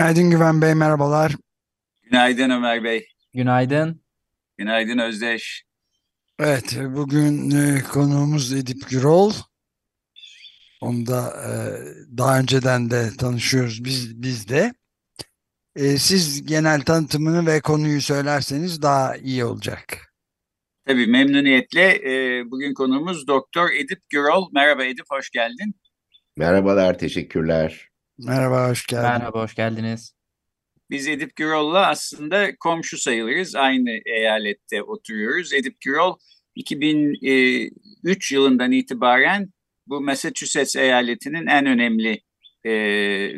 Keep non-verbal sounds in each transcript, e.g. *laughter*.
Günaydın Güven Bey, merhabalar. Günaydın Ömer Bey. Günaydın. Günaydın Özdeş. Evet, bugün e, konuğumuz Edip Gürol. Onu da e, daha önceden de tanışıyoruz biz, biz de. E, siz genel tanıtımını ve konuyu söylerseniz daha iyi olacak. Tabii memnuniyetle. E, bugün konuğumuz Doktor Edip Gürol. Merhaba Edip, hoş geldin. Merhabalar, teşekkürler. Merhaba, hoş geldin. Merhaba, hoş geldiniz. Biz Edip Gürol'la aslında komşu sayılırız. Aynı eyalette oturuyoruz. Edip Gürol 2003 yılından itibaren bu Massachusetts eyaletinin en önemli e,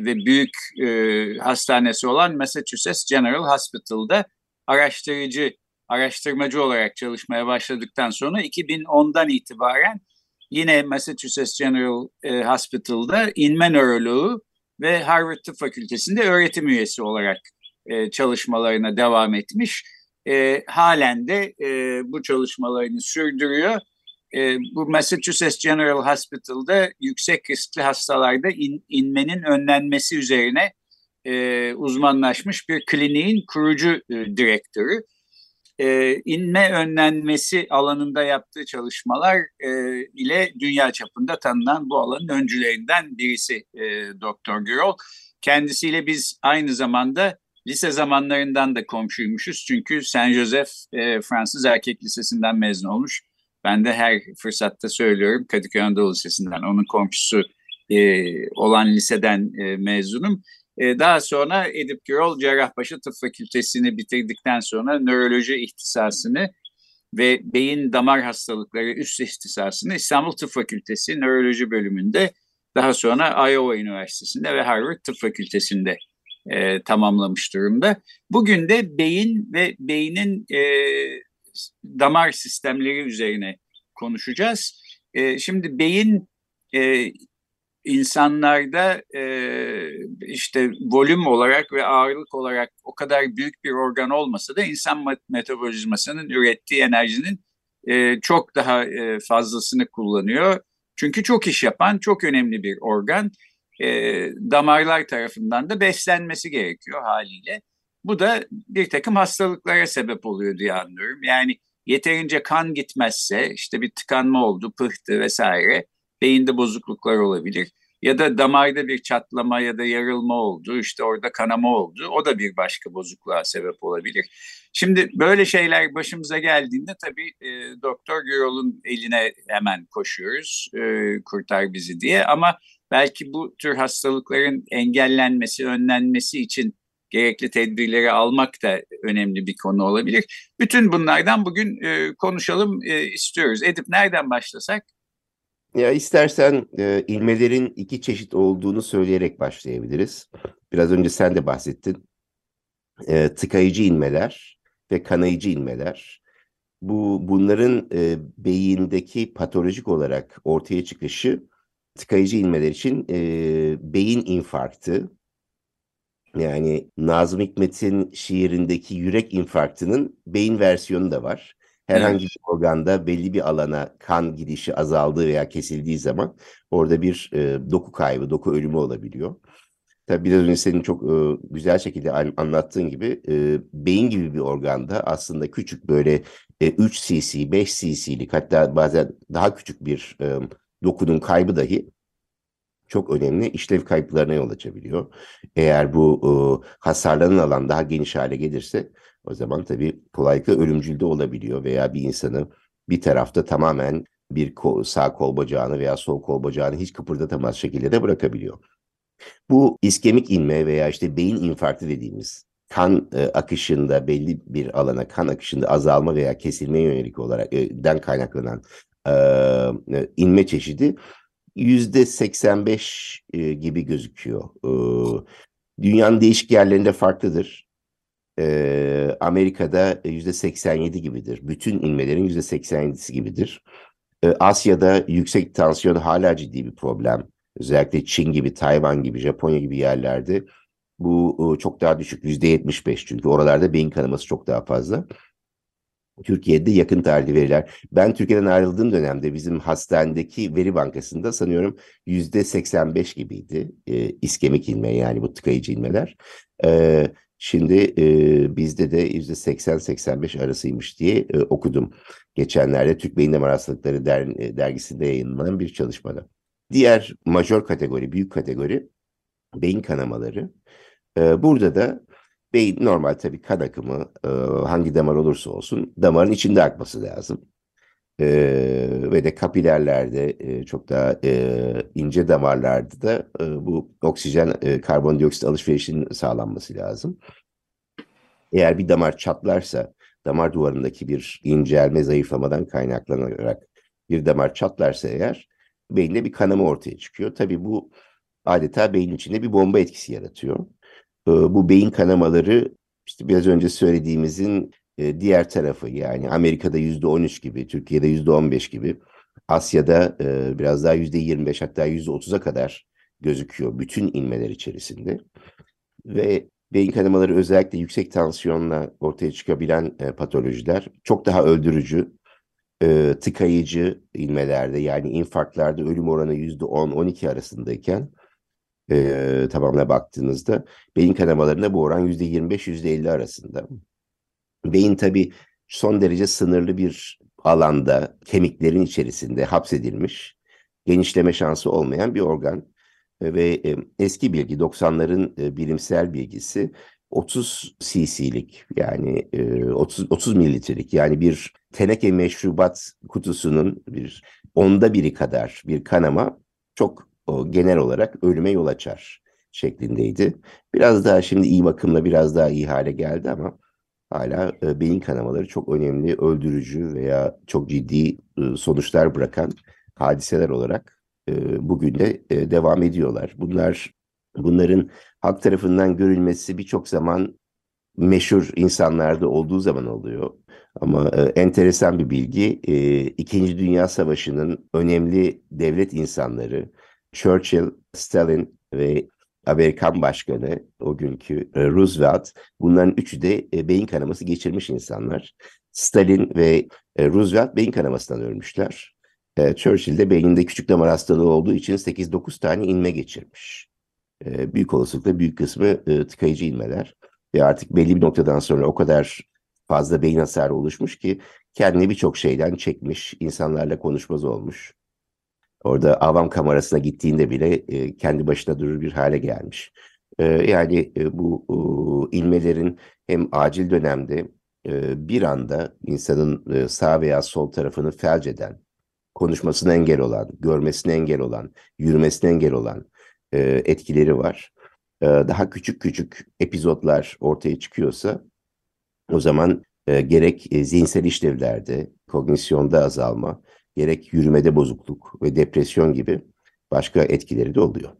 ve büyük e, hastanesi olan Massachusetts General Hospital'da araştırıcı araştırmacı olarak çalışmaya başladıktan sonra 2010'dan itibaren yine Massachusetts General e, Hospital'da inme nöroloğu ve Harvard Tıp Fakültesi'nde öğretim üyesi olarak e, çalışmalarına devam etmiş. E, halen de e, bu çalışmalarını sürdürüyor. E, bu Massachusetts General Hospital'da yüksek riskli hastalarda in, inmenin önlenmesi üzerine e, uzmanlaşmış bir kliniğin kurucu e, direktörü e, inme önlenmesi alanında yaptığı çalışmalar e, ile dünya çapında tanınan bu alanın öncülerinden birisi e, Doktor Gürol. Kendisiyle biz aynı zamanda lise zamanlarından da komşuymuşuz. Çünkü Saint Joseph e, Fransız Erkek Lisesi'nden mezun olmuş. Ben de her fırsatta söylüyorum Kadıköy Anadolu Lisesi'nden onun komşusu e, olan liseden e, mezunum. Ee, daha sonra Edip Gürol Cerrahpaşa Tıp Fakültesini bitirdikten sonra nöroloji ihtisasını ve beyin damar hastalıkları üst ihtisasını İstanbul Tıp Fakültesi nöroloji bölümünde daha sonra Iowa Üniversitesi'nde ve Harvard Tıp Fakültesi'nde e, tamamlamış durumda. Bugün de beyin ve beynin e, damar sistemleri üzerine konuşacağız. E, şimdi beyin e, insanlarda e, işte volüm olarak ve ağırlık olarak o kadar büyük bir organ olmasa da insan metabolizmasının ürettiği enerjinin e, çok daha e, fazlasını kullanıyor. Çünkü çok iş yapan çok önemli bir organ. E, damarlar tarafından da beslenmesi gerekiyor haliyle. Bu da bir takım hastalıklara sebep oluyor diye anlıyorum. Yani yeterince kan gitmezse işte bir tıkanma oldu, pıhtı vesaire beyinde bozukluklar olabilir. Ya da damarda bir çatlama ya da yarılma oldu, işte orada kanama oldu. O da bir başka bozukluğa sebep olabilir. Şimdi böyle şeyler başımıza geldiğinde tabii e, Doktor Gürol'un eline hemen koşuyoruz, e, kurtar bizi diye. Ama belki bu tür hastalıkların engellenmesi, önlenmesi için gerekli tedbirleri almak da önemli bir konu olabilir. Bütün bunlardan bugün e, konuşalım e, istiyoruz. Edip nereden başlasak? Ya istersen e, ilmelerin iki çeşit olduğunu söyleyerek başlayabiliriz. Biraz önce sen de bahsettin. E, tıkayıcı inmeler ve kanayıcı inmeler. Bu bunların e, beyindeki patolojik olarak ortaya çıkışı tıkayıcı inmeler için e, beyin infarktı. Yani Nazım Hikmet'in şiirindeki yürek infarktının beyin versiyonu da var. Herhangi bir organda belli bir alana kan gidişi azaldığı veya kesildiği zaman orada bir e, doku kaybı, doku ölümü olabiliyor. Tabii biraz önce senin çok e, güzel şekilde anlattığın gibi e, beyin gibi bir organda aslında küçük böyle e, 3 cc, 5 cc'lik hatta bazen daha küçük bir e, dokunun kaybı dahi çok önemli işlev kayıplarına yol açabiliyor. Eğer bu e, hasarlanan alan daha geniş hale gelirse o zaman tabii kolaylıkla ölümcül de olabiliyor veya bir insanı bir tarafta tamamen bir sağ kol bacağını veya sol kol bacağını hiç kıpırdatamaz şekilde de bırakabiliyor. Bu iskemik inme veya işte beyin infarktı dediğimiz kan e, akışında belli bir alana kan akışında azalma veya kesilme yönelik olarak e, den kaynaklanan e, inme çeşidi yüzde 85 e, gibi gözüküyor. E, dünyanın değişik yerlerinde farklıdır. E, Amerika'da yüzde 87 gibidir. Bütün inmelerin yüzde 87'si gibidir. E, Asya'da yüksek tansiyon hala ciddi bir problem. Özellikle Çin gibi, Tayvan gibi, Japonya gibi yerlerde bu e, çok daha düşük. Yüzde 75 çünkü oralarda beyin kanaması çok daha fazla. Türkiye'de yakın tarihli veriler. Ben Türkiye'den ayrıldığım dönemde bizim hastanedeki veri bankasında sanıyorum yüzde 85 gibiydi e, iskemik inme yani bu tıkayıcı inmeler. E, şimdi e, bizde de yüzde 80-85 arasıymış diye e, okudum. Geçenlerde Türk Beyin Damar Hastalıkları der, dergisinde yayınlanan bir çalışmada. Diğer majör kategori, büyük kategori beyin kanamaları. E, burada da Beyin normal tabii kan akımı e, hangi damar olursa olsun damarın içinde akması lazım. E, ve de kapilerlerde e, çok daha e, ince damarlarda da e, bu oksijen e, karbondioksit alışverişinin sağlanması lazım. Eğer bir damar çatlarsa damar duvarındaki bir incelme zayıflamadan kaynaklanarak bir damar çatlarsa eğer beyinde bir kanama ortaya çıkıyor. Tabii bu adeta beyin içinde bir bomba etkisi yaratıyor. Ee, bu beyin kanamaları işte biraz önce söylediğimizin e, diğer tarafı yani Amerika'da yüzde 13 gibi, Türkiye'de yüzde 15 gibi, Asya'da e, biraz daha yüzde 25 hatta yüzde 30'a kadar gözüküyor bütün inmeler içerisinde. Ve beyin kanamaları özellikle yüksek tansiyonla ortaya çıkabilen e, patolojiler çok daha öldürücü, tıkayıcı inmelerde yani infarktlarda ölüm oranı yüzde 10-12 arasındayken e, tamamına baktığınızda beyin kanamalarında bu oran %25-%50 arasında. Beyin tabii son derece sınırlı bir alanda kemiklerin içerisinde hapsedilmiş, genişleme şansı olmayan bir organ. Ve e, eski bilgi 90'ların e, bilimsel bilgisi 30 cc'lik yani e, 30 30 mililitrelik yani bir teneke meşrubat kutusunun bir onda biri kadar bir kanama çok genel olarak ölüme yol açar şeklindeydi. Biraz daha şimdi iyi bakımla biraz daha iyi hale geldi ama hala e, beyin kanamaları çok önemli, öldürücü veya çok ciddi e, sonuçlar bırakan hadiseler olarak e, bugün de e, devam ediyorlar. Bunlar bunların halk tarafından görülmesi birçok zaman meşhur insanlarda olduğu zaman oluyor. Ama e, enteresan bir bilgi, e, İkinci Dünya Savaşı'nın önemli devlet insanları, Churchill, Stalin ve Amerikan Başkanı o günkü e, Roosevelt bunların üçü de e, beyin kanaması geçirmiş insanlar. Stalin ve e, Roosevelt beyin kanamasından ölmüşler. Churchill de beyninde küçük damar hastalığı olduğu için 8-9 tane inme geçirmiş. Büyük olasılıkla büyük kısmı tıkayıcı inmeler. Ve artık belli bir noktadan sonra o kadar fazla beyin hasarı oluşmuş ki kendini birçok şeyden çekmiş, insanlarla konuşmaz olmuş. Orada avam kamerasına gittiğinde bile e, kendi başına durur bir hale gelmiş. E, yani e, bu e, ilmelerin hem acil dönemde e, bir anda insanın e, sağ veya sol tarafını felç eden, konuşmasına engel olan, görmesine engel olan, yürümesine engel olan e, etkileri var. E, daha küçük küçük epizotlar ortaya çıkıyorsa o zaman e, gerek e, zihinsel işlevlerde, kognisyonda azalma, gerek yürümede bozukluk ve depresyon gibi başka etkileri de oluyor.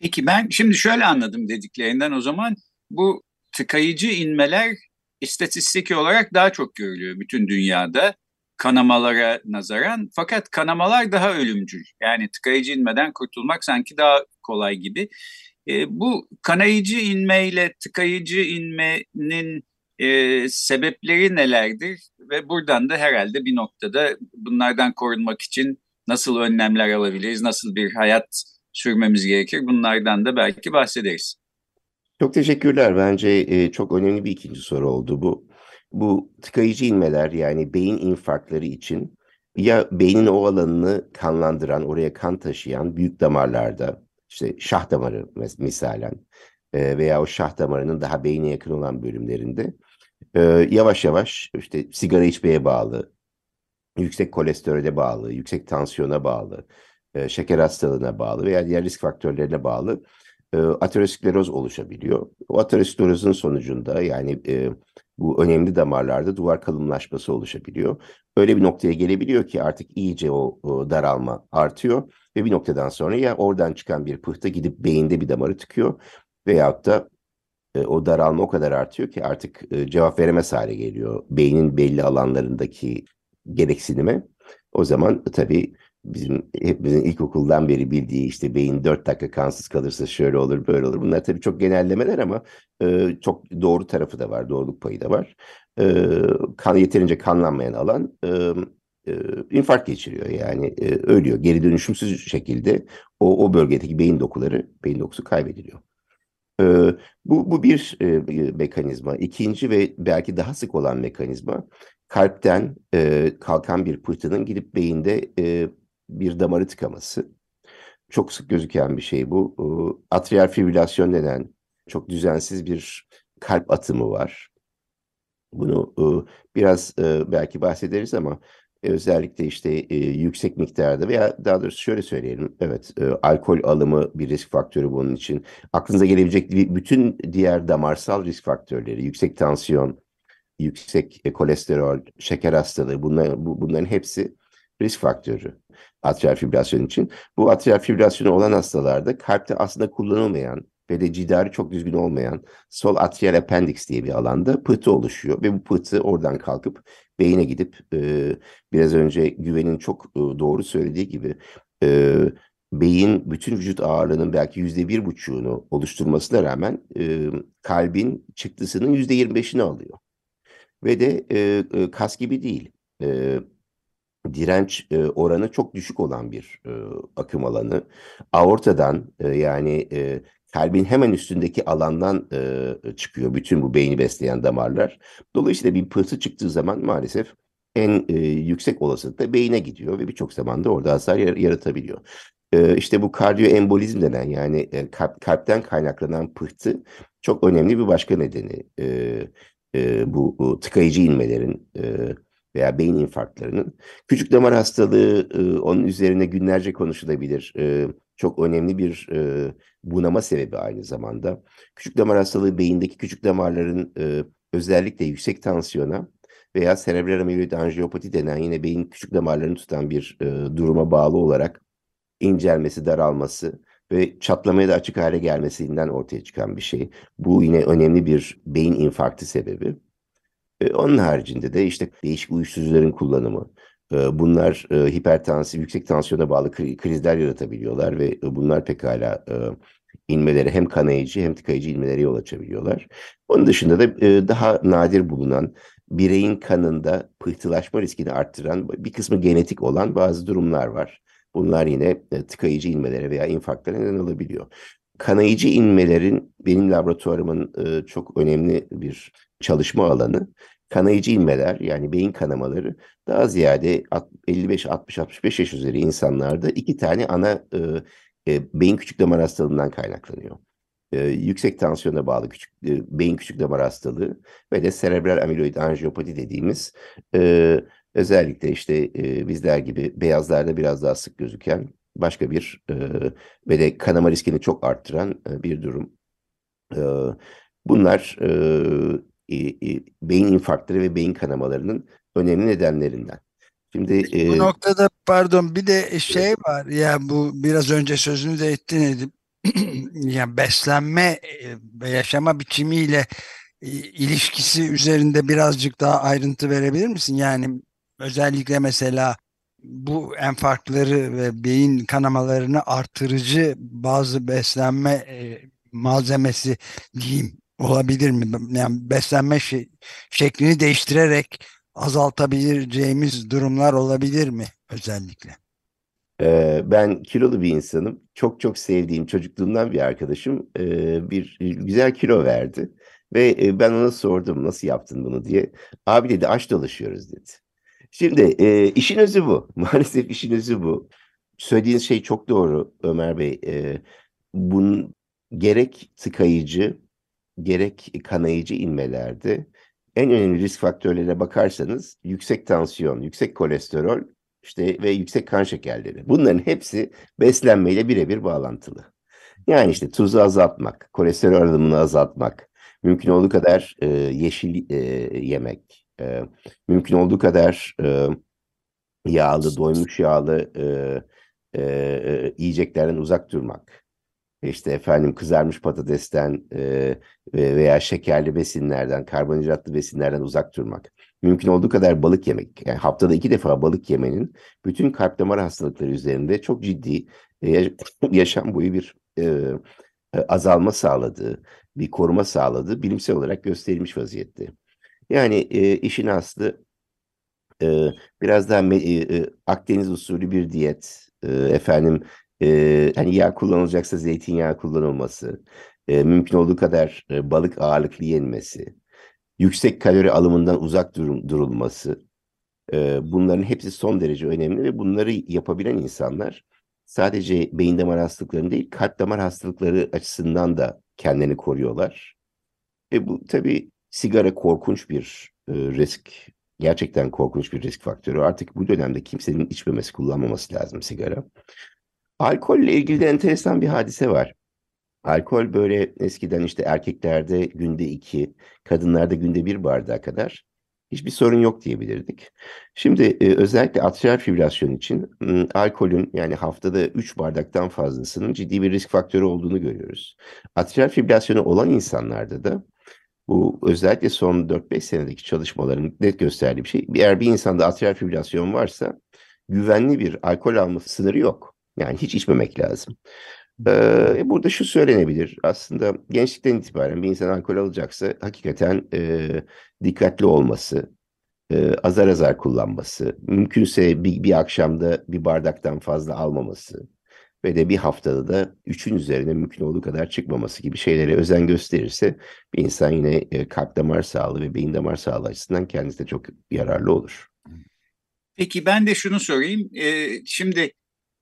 Peki ben şimdi şöyle anladım dediklerinden o zaman bu tıkayıcı inmeler istatistik olarak daha çok görülüyor bütün dünyada kanamalara nazaran. Fakat kanamalar daha ölümcül. Yani tıkayıcı inmeden kurtulmak sanki daha kolay gibi. E, bu kanayıcı inmeyle tıkayıcı inmenin e, sebepleri nelerdir ve buradan da herhalde bir noktada bunlardan korunmak için nasıl önlemler alabiliriz, nasıl bir hayat sürmemiz gerekir bunlardan da belki bahsederiz. Çok teşekkürler. Bence e, çok önemli bir ikinci soru oldu bu. Bu tıkayıcı inmeler yani beyin infarktları için ya beynin o alanını kanlandıran, oraya kan taşıyan büyük damarlarda, işte şah damarı misalen e, veya o şah damarının daha beyne yakın olan bölümlerinde e, yavaş yavaş işte sigara içmeye bağlı, yüksek kolesterole bağlı, yüksek tansiyona bağlı, e, şeker hastalığına bağlı veya diğer risk faktörlerine bağlı e, ateroskleroz oluşabiliyor. O aterosklerozun sonucunda yani e, bu önemli damarlarda duvar kalınlaşması oluşabiliyor. Öyle bir noktaya gelebiliyor ki artık iyice o, o daralma artıyor ve bir noktadan sonra ya oradan çıkan bir pıhtı gidip beyinde bir damarı tıkıyor veyahut da e, o daralma o kadar artıyor ki artık e, cevap veremez hale geliyor beynin belli alanlarındaki gereksinime. O zaman tabii bizim hepimizin ilkokuldan beri bildiği işte beyin 4 dakika kansız kalırsa şöyle olur böyle olur. Bunlar tabii çok genellemeler ama e, çok doğru tarafı da var, doğruluk payı da var. E, kan yeterince kanlanmayan alan e, e, infarkt geçiriyor yani e, ölüyor. Geri dönüşümsüz şekilde o, o bölgedeki beyin dokuları, beyin dokusu kaybediliyor. E, bu, bu bir e, mekanizma. İkinci ve belki daha sık olan mekanizma kalpten e, kalkan bir pıhtının gidip beyinde e, bir damarı tıkaması. Çok sık gözüken bir şey bu. Atrial fibrilasyon denen çok düzensiz bir kalp atımı var. Bunu biraz belki bahsederiz ama özellikle işte yüksek miktarda veya daha doğrusu şöyle söyleyelim. Evet, alkol alımı bir risk faktörü bunun için. Aklınıza gelebilecek bütün diğer damarsal risk faktörleri, yüksek tansiyon, yüksek kolesterol, şeker hastalığı bunlar, bunların hepsi risk faktörü atrial fibrilasyon için. Bu atrial fibrilasyonu olan hastalarda kalpte aslında kullanılmayan ve de cidari çok düzgün olmayan sol atrial appendix diye bir alanda pıhtı oluşuyor ve bu pıhtı oradan kalkıp beyine gidip e, biraz önce Güven'in çok e, doğru söylediği gibi e, beyin bütün vücut ağırlığının belki yüzde bir buçuğunu oluşturmasına rağmen e, kalbin çıktısının yüzde yirmi beşini alıyor. Ve de e, e, kas gibi değil. E, direnç e, oranı çok düşük olan bir e, akım alanı. Aortadan e, yani e, kalbin hemen üstündeki alandan e, çıkıyor bütün bu beyni besleyen damarlar. Dolayısıyla bir pıhtı çıktığı zaman maalesef en e, yüksek olasılıkla beyine gidiyor ve birçok zaman da orada hasar yaratabiliyor. E, işte bu kardiyoembolizm denen yani e, kalp, kalpten kaynaklanan pıhtı çok önemli bir başka nedeni. E, e, bu, bu tıkayıcı inmelerin e, veya beyin infarktlarının. Küçük damar hastalığı e, onun üzerine günlerce konuşulabilir. E, çok önemli bir e, bunama sebebi aynı zamanda. Küçük damar hastalığı beyindeki küçük damarların e, özellikle yüksek tansiyona veya serebral amiloid anjiyopati denen yine beyin küçük damarlarını tutan bir e, duruma bağlı olarak incelmesi, daralması ve çatlamaya da açık hale gelmesinden ortaya çıkan bir şey. Bu yine önemli bir beyin infarktı sebebi. E, onun haricinde de işte değişik uyuşturucuların kullanımı. E, bunlar e, hipertansiyon, yüksek tansiyona bağlı krizler yaratabiliyorlar ve bunlar pekala inmeleri hem kanayıcı hem tıkayıcı inmelere yol açabiliyorlar. Onun dışında da daha nadir bulunan bireyin kanında pıhtılaşma riskini arttıran bir kısmı genetik olan bazı durumlar var. Bunlar yine tıkayıcı inmelere veya infarklara neden olabiliyor. Kanayıcı inmelerin benim laboratuvarımın çok önemli bir çalışma alanı kanayıcı inmeler yani beyin kanamaları daha ziyade 55 60 65 yaş üzeri insanlarda iki tane ana e, e, beyin küçük damar hastalığından kaynaklanıyor. E, yüksek tansiyona bağlı küçük e, beyin küçük damar hastalığı ve de serebral amiloid anjiyopati dediğimiz e, özellikle işte e, bizler gibi beyazlarda biraz daha sık gözüken başka bir e, ve de kanama riskini çok arttıran e, bir durum. E, bunlar e, e, e, beyin infarktları ve beyin kanamalarının önemli nedenlerinden. Şimdi e, bu noktada pardon bir de şey var ya bu biraz önce sözünü de ettin edip *clears throat* yani beslenme e, ve yaşama biçimiyle e, ilişkisi üzerinde birazcık daha ayrıntı verebilir misin? Yani özellikle mesela bu enfarktları ve beyin kanamalarını artırıcı bazı beslenme e, malzemesi diyeyim olabilir mi? Yani beslenme şey, şeklini değiştirerek azaltabileceğimiz durumlar olabilir mi özellikle? Ee, ben kilolu bir insanım. Çok çok sevdiğim çocukluğumdan bir arkadaşım e, bir güzel kilo verdi. Ve e, ben ona sordum nasıl yaptın bunu diye. Abi dedi aç dolaşıyoruz dedi. Şimdi e, işin özü bu. *laughs* Maalesef işin özü bu. Söylediğiniz şey çok doğru Ömer Bey. E, bunun gerek tıkayıcı gerek kanayıcı inmelerde en önemli risk faktörlerine bakarsanız yüksek tansiyon, yüksek kolesterol işte ve yüksek kan şekerleri. Bunların hepsi beslenmeyle birebir bağlantılı. Yani işte tuzu azaltmak, kolesterol alımını azaltmak, mümkün olduğu kadar e, yeşil e, yemek, e, mümkün olduğu kadar e, yağlı, doymuş yağlı e, e, e, yiyeceklerden uzak durmak. İşte efendim kızarmış patatesten e, veya şekerli besinlerden, karbonhidratlı besinlerden uzak durmak. Mümkün olduğu kadar balık yemek. Yani haftada iki defa balık yemenin bütün kalp damar hastalıkları üzerinde çok ciddi e, *laughs* yaşam boyu bir e, azalma sağladığı, bir koruma sağladığı bilimsel olarak gösterilmiş vaziyette. Yani e, işin aslı e, biraz daha e, Akdeniz usulü bir diyet, e, efendim e, hani yağ kullanılacaksa zeytinyağı kullanılması, e, mümkün olduğu kadar e, balık ağırlıklı yenmesi, yüksek kalori alımından uzak durum, durulması, e, bunların hepsi son derece önemli ve bunları yapabilen insanlar sadece beyin damar hastalıklarını değil, kalp damar hastalıkları açısından da kendini koruyorlar. Ve bu tabii sigara korkunç bir e, risk. Gerçekten korkunç bir risk faktörü. Artık bu dönemde kimsenin içmemesi, kullanmaması lazım sigara. Alkolle ilgili de enteresan bir hadise var. Alkol böyle eskiden işte erkeklerde günde iki, kadınlarda günde bir bardağa kadar hiçbir sorun yok diyebilirdik. Şimdi e, özellikle atrial fibrilasyon için alkolün yani haftada 3 bardaktan fazlasının ciddi bir risk faktörü olduğunu görüyoruz. Atrial fibrilasyonu olan insanlarda da bu özellikle son 4-5 senedeki çalışmaların net gösterdiği bir şey. Eğer bir insanda atrial fibrilasyon varsa güvenli bir alkol alma sınırı yok. Yani hiç içmemek lazım. Ee, burada şu söylenebilir. Aslında gençlikten itibaren bir insan alkol alacaksa hakikaten e, dikkatli olması, e, azar azar kullanması, mümkünse bir, bir akşamda bir bardaktan fazla almaması ve de bir haftada da üçün üzerine mümkün olduğu kadar çıkmaması gibi şeylere özen gösterirse bir insan yine e, kalp damar sağlığı ve beyin damar sağlığı açısından kendisi de çok yararlı olur. Peki ben de şunu sorayım. Ee, şimdi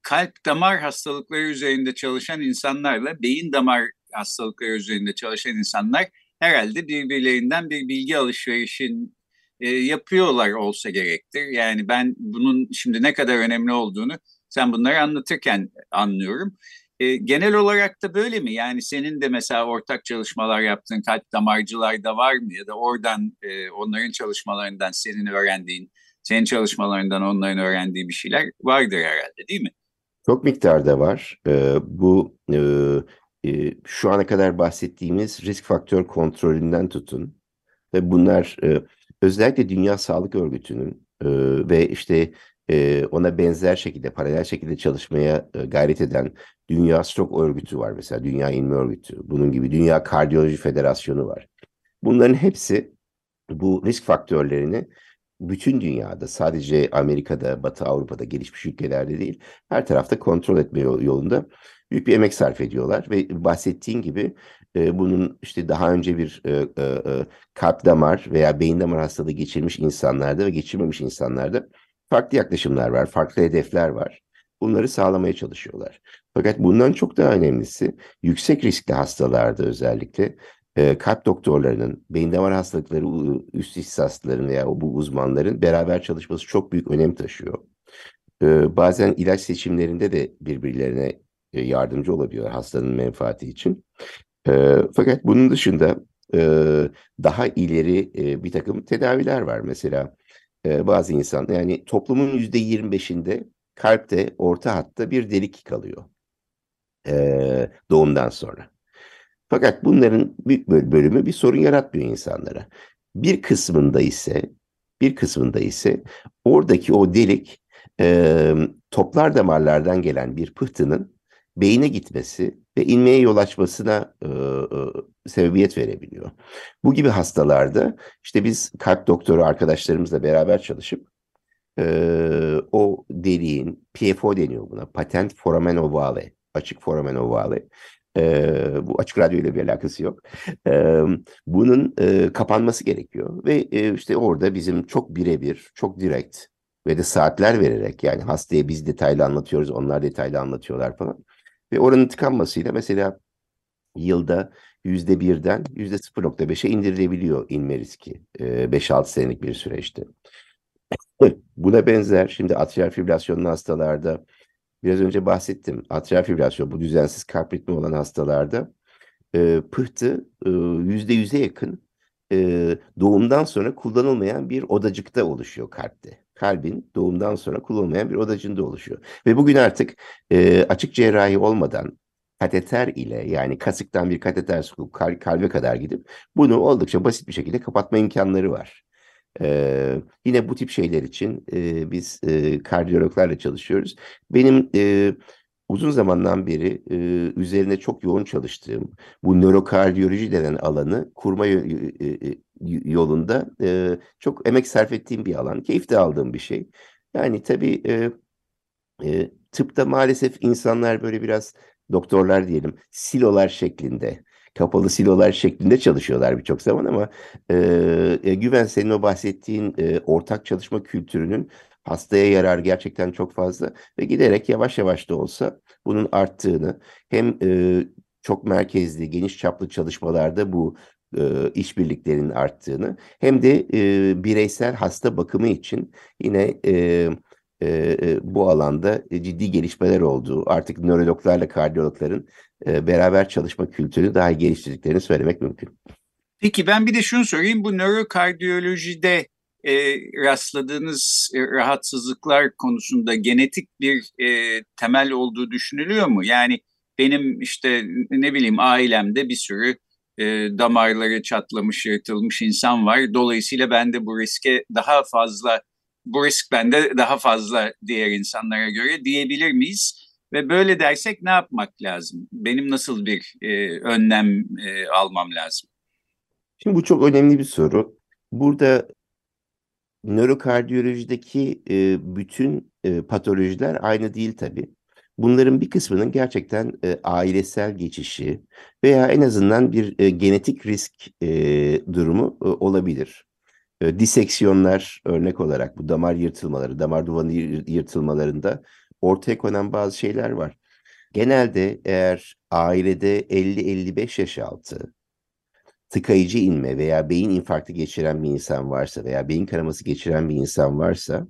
kalp damar hastalıkları üzerinde çalışan insanlarla beyin damar hastalıkları üzerinde çalışan insanlar herhalde birbirlerinden bir bilgi alışverişin e, yapıyorlar olsa gerektir. Yani ben bunun şimdi ne kadar önemli olduğunu sen bunları anlatırken anlıyorum. E, genel olarak da böyle mi? Yani senin de mesela ortak çalışmalar yaptığın kalp damarcılar da var mı? Ya da oradan e, onların çalışmalarından senin öğrendiğin, senin çalışmalarından onların öğrendiği bir şeyler vardır herhalde değil mi? Çok miktarda var. Ee, bu e, e, şu ana kadar bahsettiğimiz risk faktör kontrolünden tutun. Ve bunlar e, özellikle Dünya Sağlık Örgütü'nün ve işte ona benzer şekilde, paralel şekilde çalışmaya gayret eden Dünya Stroke Örgütü var mesela, Dünya İnme Örgütü, bunun gibi Dünya Kardiyoloji Federasyonu var. Bunların hepsi bu risk faktörlerini bütün dünyada sadece Amerika'da, Batı Avrupa'da, gelişmiş ülkelerde değil her tarafta kontrol etme yolunda büyük bir emek sarf ediyorlar ve bahsettiğin gibi e, bunun işte daha önce bir e, e, e, kalp damar veya beyin damar hastalığı geçirmiş insanlarda ve geçirmemiş insanlarda farklı yaklaşımlar var, farklı hedefler var. Bunları sağlamaya çalışıyorlar. Fakat bundan çok daha önemlisi yüksek riskli hastalarda özellikle e, kalp doktorlarının, beyin damar hastalıkları üst ihsasların veya bu uzmanların beraber çalışması çok büyük önem taşıyor. E, bazen ilaç seçimlerinde de birbirlerine e, yardımcı olabiliyor hastanın menfaati için. Fakat bunun dışında daha ileri bir takım tedaviler var. Mesela bazı insan yani toplumun yüzde 25'inde kalpte orta hatta bir delik kalıyor doğumdan sonra. Fakat bunların büyük bölümü bir sorun yaratmıyor insanlara. Bir kısmında ise bir kısmında ise oradaki o delik e, toplar damarlardan gelen bir pıhtının beyine gitmesi ve inmeye yol açmasına e, e, sebebiyet verebiliyor. Bu gibi hastalarda işte biz kalp doktoru arkadaşlarımızla beraber çalışıp e, o deliğin PFO deniyor buna. Patent foramen ovale. Açık foramen ovale. E, bu açık radyo ile bir alakası yok. E, bunun e, kapanması gerekiyor ve e, işte orada bizim çok birebir, çok direkt ve de saatler vererek yani hastaya biz detaylı anlatıyoruz, onlar detaylı anlatıyorlar falan. Ve oranın tıkanmasıyla mesela yılda yüzde birden yüzde 0.5'e indirilebiliyor inme riski 5-6 senelik bir süreçte. *laughs* Buna benzer şimdi atrial fibrilasyonlu hastalarda biraz önce bahsettim. Atrial fibrilasyon bu düzensiz kalp ritmi olan hastalarda e, pıhtı e, yüzde yüze yakın e, doğumdan sonra kullanılmayan bir odacıkta oluşuyor kalpte. Kalbin doğumdan sonra kullanılmayan bir odacığında oluşuyor. Ve bugün artık e, açık cerrahi olmadan kateter ile yani kasıktan bir kateter sokup kal kalbe kadar gidip bunu oldukça basit bir şekilde kapatma imkanları var. Ee, yine bu tip şeyler için e, biz e, kardiyologlarla çalışıyoruz. Benim e, uzun zamandan beri e, üzerine çok yoğun çalıştığım bu nörokardiyoloji denen alanı kurma e, e, yolunda e, çok emek sarf ettiğim bir alan. Keyif de aldığım bir şey. Yani tabii e, e, tıpta maalesef insanlar böyle biraz doktorlar diyelim silolar şeklinde kapalı silolar şeklinde çalışıyorlar birçok zaman ama e, Güven senin o bahsettiğin e, ortak çalışma kültürünün hastaya yarar gerçekten çok fazla ve giderek yavaş yavaş da olsa bunun arttığını hem e, çok merkezli, geniş çaplı çalışmalarda bu e, işbirliklerinin arttığını hem de e, bireysel hasta bakımı için yine e, e, bu alanda ciddi gelişmeler olduğu, artık nörologlarla kardiyologların e, beraber çalışma kültürünü daha geliştirdiklerini söylemek mümkün. Peki ben bir de şunu sorayım. Bu nörokardiyolojide e, rastladığınız e, rahatsızlıklar konusunda genetik bir e, temel olduğu düşünülüyor mu? Yani benim işte ne bileyim ailemde bir sürü e, damarları çatlamış, yırtılmış insan var. Dolayısıyla ben de bu riske daha fazla, bu risk bende daha fazla diğer insanlara göre diyebilir miyiz? Ve böyle dersek ne yapmak lazım? Benim nasıl bir e, önlem e, almam lazım? Şimdi bu çok önemli bir soru. Burada nörokardiyolojideki e, bütün e, patolojiler aynı değil tabii. Bunların bir kısmının gerçekten e, ailesel geçişi veya en azından bir e, genetik risk e, durumu e, olabilir. E, diseksiyonlar örnek olarak bu damar yırtılmaları, damar duvarı yırtılmalarında ortaya konan bazı şeyler var. Genelde eğer ailede 50-55 yaş altı tıkayıcı inme veya beyin infarktı geçiren bir insan varsa veya beyin kanaması geçiren bir insan varsa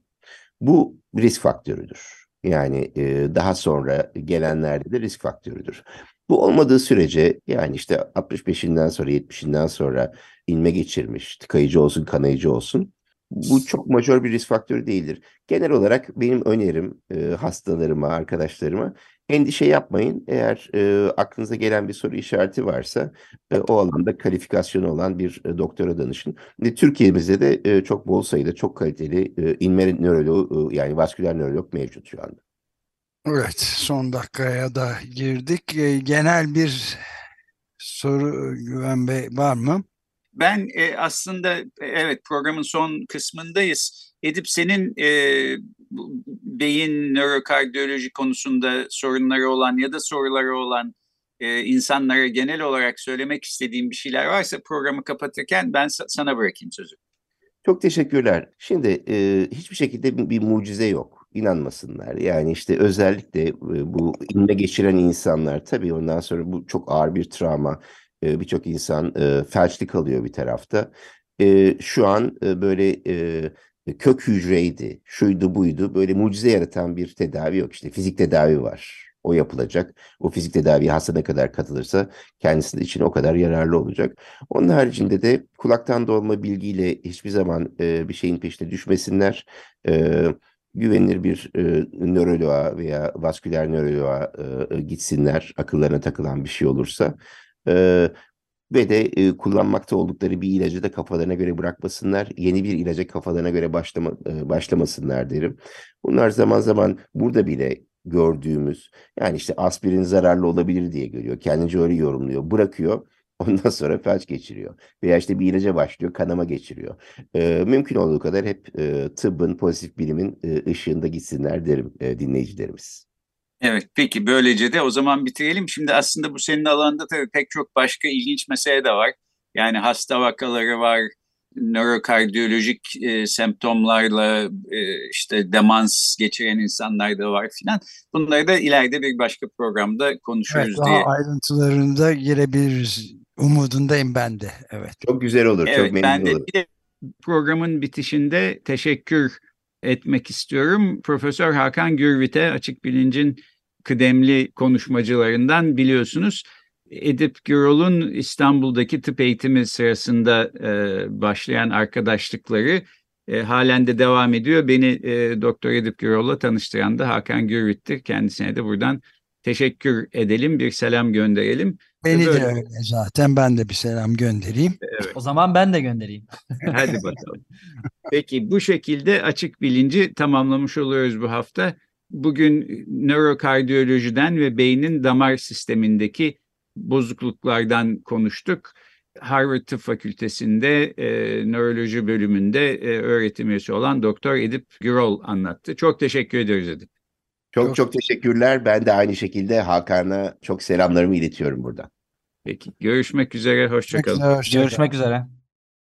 bu risk faktörüdür. Yani e, daha sonra gelenlerde de risk faktörüdür. Bu olmadığı sürece yani işte 65'inden sonra 70'inden sonra inme geçirmiş, tıkayıcı olsun, kanayıcı olsun bu çok majör bir risk faktörü değildir. Genel olarak benim önerim e, hastalarıma, arkadaşlarıma endişe yapmayın. Eğer e, aklınıza gelen bir soru işareti varsa e, o alanda kalifikasyonu olan bir e, doktora danışın. Ve Türkiye'mizde de e, çok bol sayıda çok kaliteli e, inme nöroloğu e, yani vasküler nörolog mevcut şu anda. Evet son dakikaya da girdik. E, genel bir soru Güven Bey var mı? Ben e, aslında e, evet programın son kısmındayız. Edip senin e, beyin nörokardiyoloji konusunda sorunları olan ya da soruları olan e, insanlara genel olarak söylemek istediğim bir şeyler varsa programı kapatırken ben sana bırakayım sözü. Çok teşekkürler. Şimdi e, hiçbir şekilde bir, bir mucize yok. İnanmasınlar. Yani işte özellikle e, bu inme geçiren insanlar tabii ondan sonra bu çok ağır bir travma e, birçok insan e, felçli kalıyor bir tarafta. Şu an böyle kök hücreydi, şuydu buydu böyle mucize yaratan bir tedavi yok. İşte fizik tedavi var. O yapılacak. O fizik tedavi hasta ne kadar katılırsa kendisi için o kadar yararlı olacak. Onun haricinde de kulaktan dolma bilgiyle hiçbir zaman e, bir şeyin peşine düşmesinler. E, güvenilir bir e, nöroloğa veya vasküler nöroloğa e, gitsinler akıllarına takılan bir şey olursa. Ee, ve de e, kullanmakta oldukları bir ilacı da kafalarına göre bırakmasınlar. Yeni bir ilaca kafalarına göre başlama, e, başlamasınlar derim. Bunlar zaman zaman burada bile gördüğümüz yani işte aspirin zararlı olabilir diye görüyor. Kendince öyle yorumluyor. Bırakıyor. Ondan sonra felç geçiriyor. Veya işte bir ilaca başlıyor, kanama geçiriyor. E, mümkün olduğu kadar hep e, tıbbın, pozitif bilimin e, ışığında gitsinler derim e, dinleyicilerimiz. Evet peki böylece de o zaman bitirelim. Şimdi aslında bu senin alanında tabii pek çok başka ilginç mesele de var. Yani hasta vakaları var, nörokardiyolojik e, semptomlarla e, işte demans geçiren insanlar da var filan. Bunları da ileride bir başka programda konuşuruz evet, diye. ayrıntılarında girebiliriz. Umudundayım ben de. Evet. Çok güzel olur. Evet, çok memnun ben de olurum. bir de programın bitişinde teşekkür etmek istiyorum. Profesör Hakan Gürvit'e Açık Bilinc'in kıdemli konuşmacılarından biliyorsunuz. Edip Gürol'un İstanbul'daki tıp eğitimi sırasında e, başlayan arkadaşlıkları e, halen de devam ediyor. Beni e, Doktor Edip Gürol'la tanıştıran da Hakan Gürvit'tir. Kendisine de buradan teşekkür edelim, bir selam gönderelim. Beni Böyle. de öyle zaten. Ben de bir selam göndereyim. O zaman ben de göndereyim. *laughs* Hadi bakalım. Peki bu şekilde açık bilinci tamamlamış oluyoruz bu hafta. Bugün nörokardiyolojiden ve beynin damar sistemindeki bozukluklardan konuştuk. Harvard Tıp Fakültesi'nde e, nöroloji bölümünde e, öğretim üyesi olan Doktor Edip Gürol anlattı. Çok teşekkür ediyoruz Edip. Çok Çok- çok teşekkürler. Ben de aynı şekilde Hakan'a çok selamlarımı iletiyorum buradan. Peki görüşmek üzere, hoşçakalın. Hoşça kalın. Görüşmek üzere.